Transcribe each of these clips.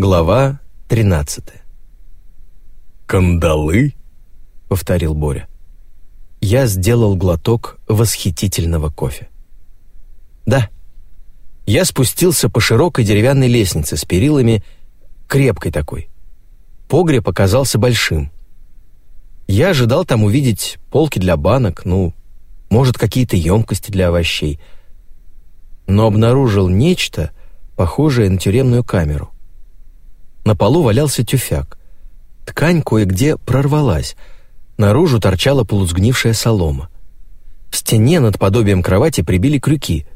Глава 13 «Кандалы?» — повторил Боря. Я сделал глоток восхитительного кофе. «Да». Я спустился по широкой деревянной лестнице с перилами, крепкой такой. Погреб оказался большим. Я ожидал там увидеть полки для банок, ну, может, какие-то емкости для овощей. Но обнаружил нечто, похожее на тюремную камеру. На полу валялся тюфяк. Ткань кое-где прорвалась. Наружу торчала полусгнившая солома. В стене над подобием кровати прибили крюки.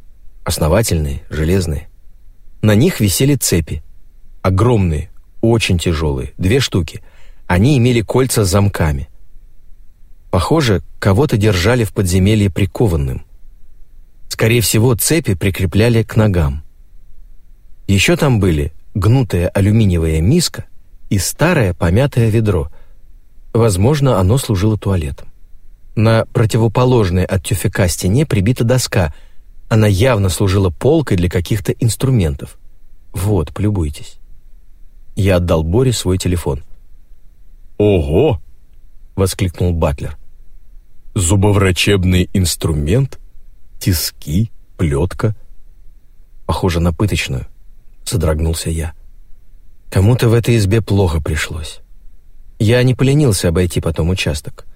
Основательные, железные. На них висели цепи. Огромные, очень тяжелые, две штуки. Они имели кольца с замками. Похоже, кого-то держали в подземелье прикованным. Скорее всего, цепи прикрепляли к ногам. Еще там были гнутая алюминиевая миска и старое помятое ведро. Возможно, оно служило туалетом. На противоположной от тюфяка стене прибита доска. Она явно служила полкой для каких-то инструментов. Вот, полюбуйтесь. Я отдал Боре свой телефон. «Ого!» — воскликнул Батлер. «Зубоврачебный инструмент? Тиски? Плетка?» «Похоже на пыточную», — содрогнулся я. «Кому-то в этой избе плохо пришлось. Я не поленился обойти потом участок.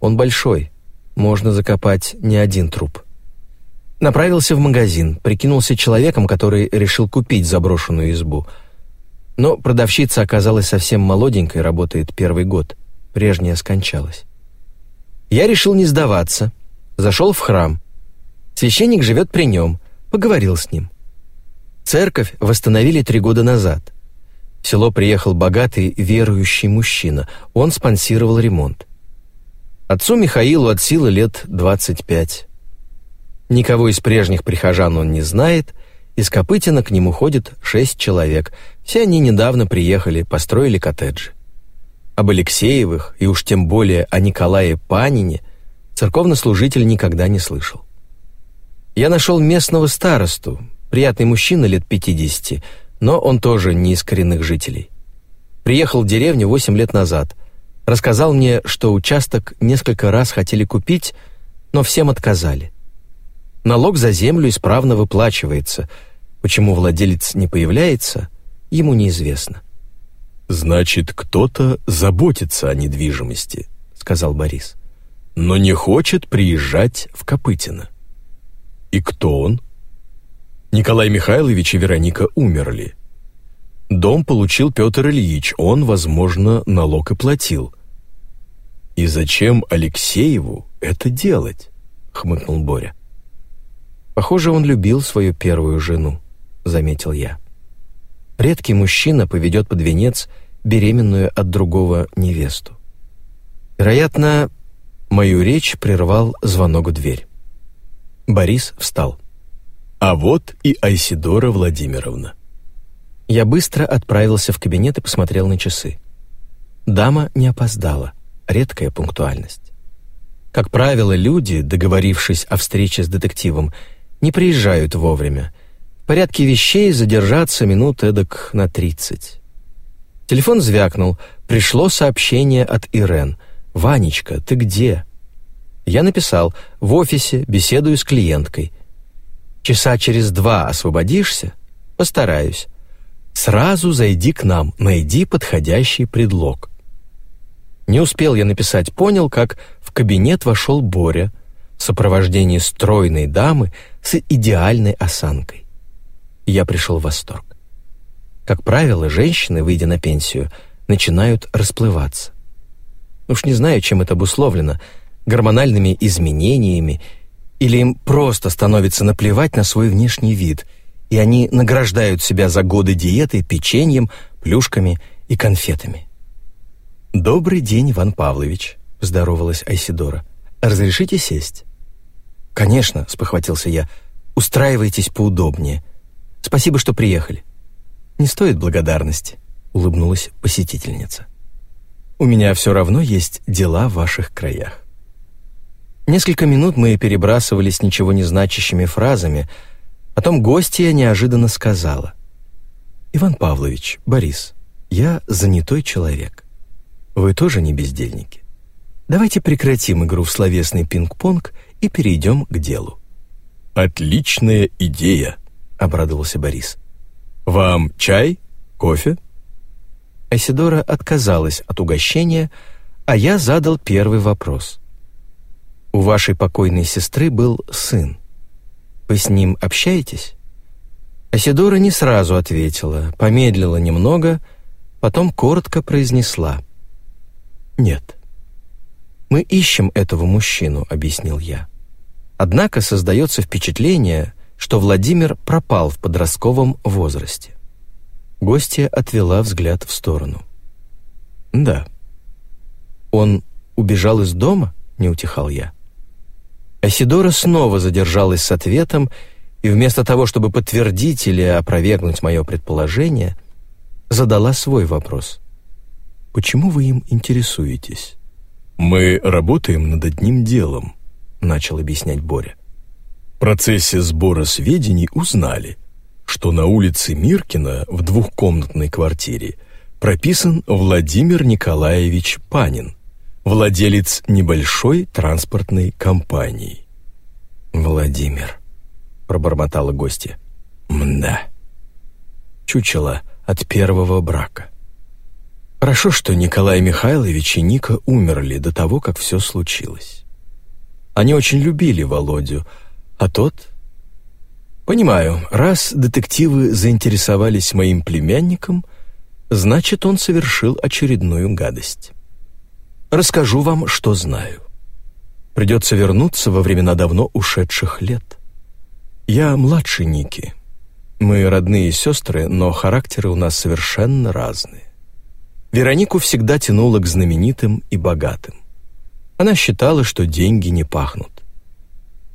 Он большой, можно закопать не один труп». Направился в магазин, прикинулся человеком, который решил купить заброшенную избу. Но продавщица оказалась совсем молоденькой, работает первый год. Прежняя скончалась. Я решил не сдаваться. Зашел в храм. Священник живет при нем. Поговорил с ним. Церковь восстановили три года назад. В село приехал богатый верующий мужчина. Он спонсировал ремонт. Отцу Михаилу от силы лет 25. Никого из прежних прихожан он не знает. Из Копытина к нему ходит шесть человек. Все они недавно приехали, построили коттеджи. Об Алексеевых и уж тем более о Николае Панине церковнослужитель никогда не слышал. Я нашел местного старосту, Приятный мужчина лет 50, но он тоже не из коренных жителей. Приехал в деревню 8 лет назад. Рассказал мне, что участок несколько раз хотели купить, но всем отказали. Налог за землю исправно выплачивается. Почему владелец не появляется, ему неизвестно. «Значит, кто-то заботится о недвижимости», — сказал Борис. «Но не хочет приезжать в Копытино». «И кто он?» Николай Михайлович и Вероника умерли. Дом получил Петр Ильич, он, возможно, налог и платил. «И зачем Алексееву это делать?» — хмыкнул Боря. «Похоже, он любил свою первую жену», — заметил я. «Редкий мужчина поведет под венец беременную от другого невесту». Вероятно, мою речь прервал звонок в дверь. Борис встал. А вот и Айсидора Владимировна. Я быстро отправился в кабинет и посмотрел на часы. Дама не опоздала. Редкая пунктуальность. Как правило, люди, договорившись о встрече с детективом, не приезжают вовремя. В порядке вещей задержаться минут эдак на тридцать. Телефон звякнул. Пришло сообщение от Ирен. «Ванечка, ты где?» Я написал «В офисе, беседую с клиенткой». Часа через два освободишься? Постараюсь. Сразу зайди к нам, найди подходящий предлог. Не успел я написать «понял», как в кабинет вошел Боря в сопровождении стройной дамы с идеальной осанкой. Я пришел в восторг. Как правило, женщины, выйдя на пенсию, начинают расплываться. Уж не знаю, чем это обусловлено, гормональными изменениями или им просто становится наплевать на свой внешний вид, и они награждают себя за годы диеты печеньем, плюшками и конфетами. «Добрый день, Иван Павлович», — здоровалась Айсидора. «Разрешите сесть?» «Конечно», — спохватился я. «Устраивайтесь поудобнее. Спасибо, что приехали». «Не стоит благодарности», — улыбнулась посетительница. «У меня все равно есть дела в ваших краях». Несколько минут мы перебрасывались ничего не значащими фразами, потом гостья неожиданно сказала. «Иван Павлович, Борис, я занятой человек. Вы тоже не бездельники. Давайте прекратим игру в словесный пинг-понг и перейдем к делу». «Отличная идея», — обрадовался Борис. «Вам чай? Кофе?» Айсидора отказалась от угощения, а я задал первый вопрос. «У вашей покойной сестры был сын. Вы с ним общаетесь?» Асидора не сразу ответила, помедлила немного, потом коротко произнесла. «Нет». «Мы ищем этого мужчину», — объяснил я. Однако создается впечатление, что Владимир пропал в подростковом возрасте. Гостья отвела взгляд в сторону. «Да». «Он убежал из дома?» — не утихал я. Асидора снова задержалась с ответом и вместо того, чтобы подтвердить или опровергнуть мое предположение, задала свой вопрос. «Почему вы им интересуетесь?» «Мы работаем над одним делом», — начал объяснять Боря. В процессе сбора сведений узнали, что на улице Миркина в двухкомнатной квартире прописан Владимир Николаевич Панин, владелец небольшой транспортной компании. «Владимир», — пробормотала гостья. «Мда. Чучело от первого брака. Хорошо, что Николай Михайлович и Ника умерли до того, как все случилось. Они очень любили Володю, а тот... Понимаю, раз детективы заинтересовались моим племянником, значит, он совершил очередную гадость. Расскажу вам, что знаю. Придется вернуться во времена давно ушедших лет. Я младше Ники. Мы родные сестры, но характеры у нас совершенно разные. Веронику всегда тянуло к знаменитым и богатым. Она считала, что деньги не пахнут.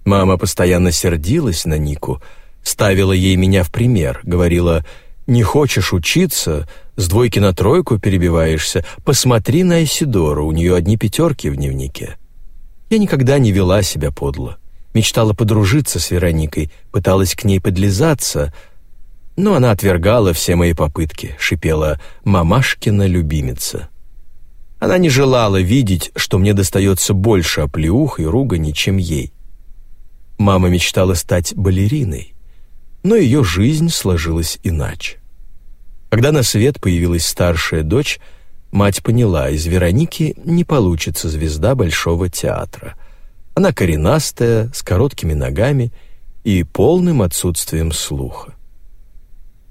Мама постоянно сердилась на Нику, ставила ей меня в пример, говорила «Не хочешь учиться, с двойки на тройку перебиваешься, посмотри на Исидору, у нее одни пятерки в дневнике». Я никогда не вела себя подло мечтала подружиться с Вероникой, пыталась к ней подлизаться, но она отвергала все мои попытки, шипела «мамашкина любимица». Она не желала видеть, что мне достается больше оплеух и ругани, чем ей. Мама мечтала стать балериной, но ее жизнь сложилась иначе. Когда на свет появилась старшая дочь, мать поняла, из Вероники не получится звезда Большого театра — она коренастая, с короткими ногами и полным отсутствием слуха.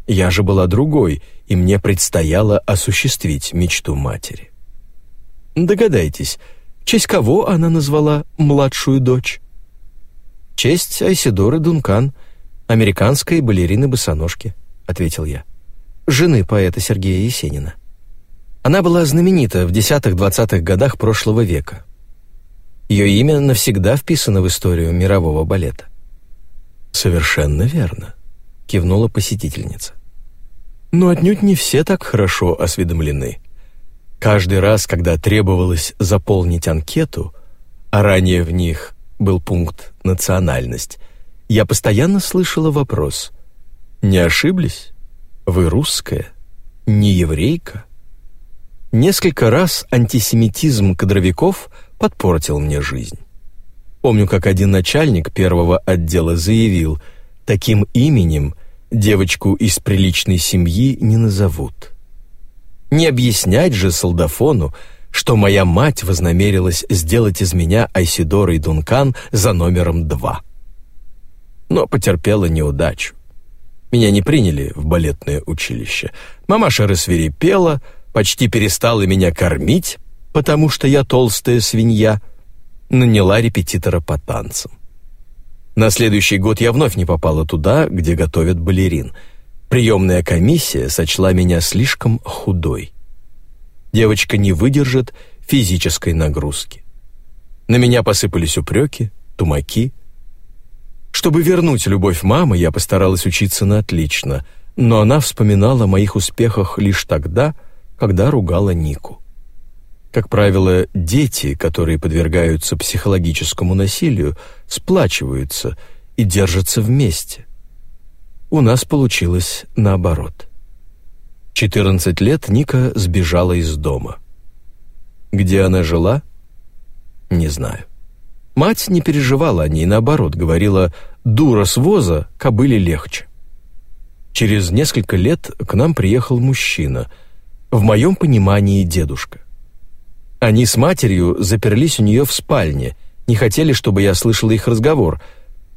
Я же была другой, и мне предстояло осуществить мечту матери. Догадайтесь, в честь кого она назвала младшую дочь? Честь Айсидоры Дункан, американской балерины-босоножки, ответил я. Жены поэта Сергея Есенина. Она была знаменита в десятых-двадцатых годах прошлого века. Ее имя навсегда вписано в историю мирового балета. «Совершенно верно», — кивнула посетительница. «Но отнюдь не все так хорошо осведомлены. Каждый раз, когда требовалось заполнить анкету, а ранее в них был пункт «национальность», я постоянно слышала вопрос «Не ошиблись? Вы русская? Не еврейка?» Несколько раз антисемитизм кадровиков — подпортил мне жизнь. Помню, как один начальник первого отдела заявил, таким именем девочку из приличной семьи не назовут. Не объяснять же солдафону, что моя мать вознамерилась сделать из меня Айсидора и Дункан за номером два. Но потерпела неудачу. Меня не приняли в балетное училище. Мамаша рассверепела, почти перестала меня кормить, потому что я толстая свинья, наняла репетитора по танцам. На следующий год я вновь не попала туда, где готовят балерин. Приемная комиссия сочла меня слишком худой. Девочка не выдержит физической нагрузки. На меня посыпались упреки, тумаки. Чтобы вернуть любовь мамы, я постаралась учиться на отлично, но она вспоминала о моих успехах лишь тогда, когда ругала Нику. Как правило, дети, которые подвергаются психологическому насилию, сплачиваются и держатся вместе. У нас получилось наоборот. 14 лет Ника сбежала из дома. Где она жила? Не знаю. Мать не переживала о ней, наоборот, говорила «дура с воза, кобыле легче». Через несколько лет к нам приехал мужчина, в моем понимании дедушка. Они с матерью заперлись у нее в спальне, не хотели, чтобы я слышала их разговор,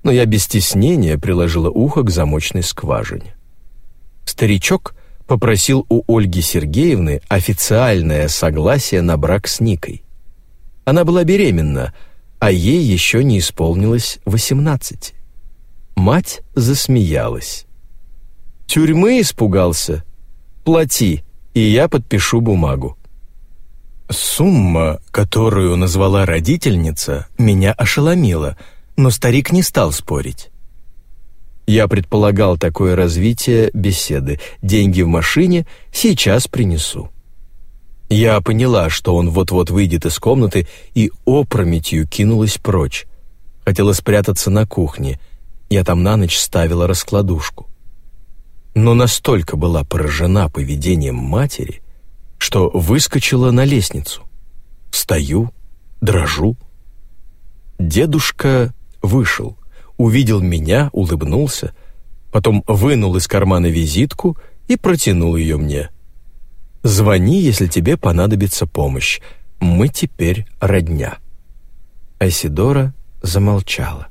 но я без стеснения приложила ухо к замочной скважине. Старичок попросил у Ольги Сергеевны официальное согласие на брак с Никой. Она была беременна, а ей еще не исполнилось восемнадцати. Мать засмеялась. «Тюрьмы испугался? Плати, и я подпишу бумагу». Сумма, которую назвала родительница, меня ошеломила, но старик не стал спорить. Я предполагал такое развитие беседы. Деньги в машине сейчас принесу. Я поняла, что он вот-вот выйдет из комнаты и опрометью кинулась прочь. Хотела спрятаться на кухне. Я там на ночь ставила раскладушку. Но настолько была поражена поведением матери, что выскочила на лестницу. Стою, дрожу. Дедушка вышел, увидел меня, улыбнулся, потом вынул из кармана визитку и протянул ее мне. «Звони, если тебе понадобится помощь. Мы теперь родня». Айсидора замолчала.